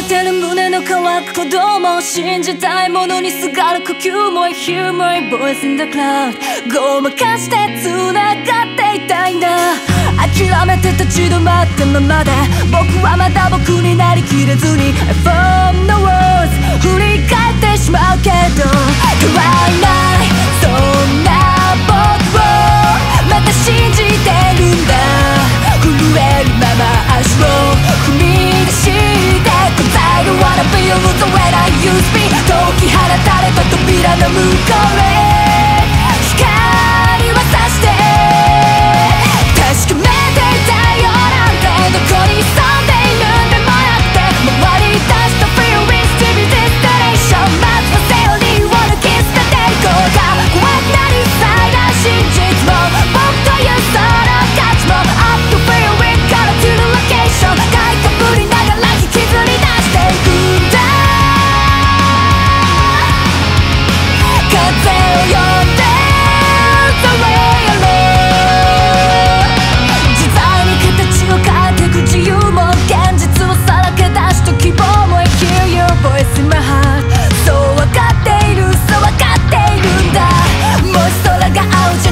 立てる胸の乾く鼓動も信じたいものにすがる呼吸も Hear my voice in the cloud ごまかして繋がっていたいんだ。諦めて立ち止まったままで。僕はまだ僕になり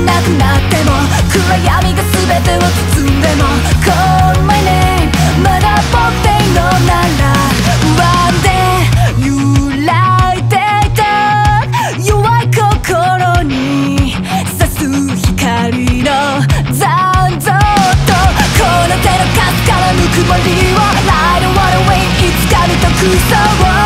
なくなっても暗闇が全てを包んでも Call my name まだ僕でいいのなら不安で揺らいでいた弱い心に刺す光の残像とこの手の数からぬくもりを I don't wanna wait いつかの特捜を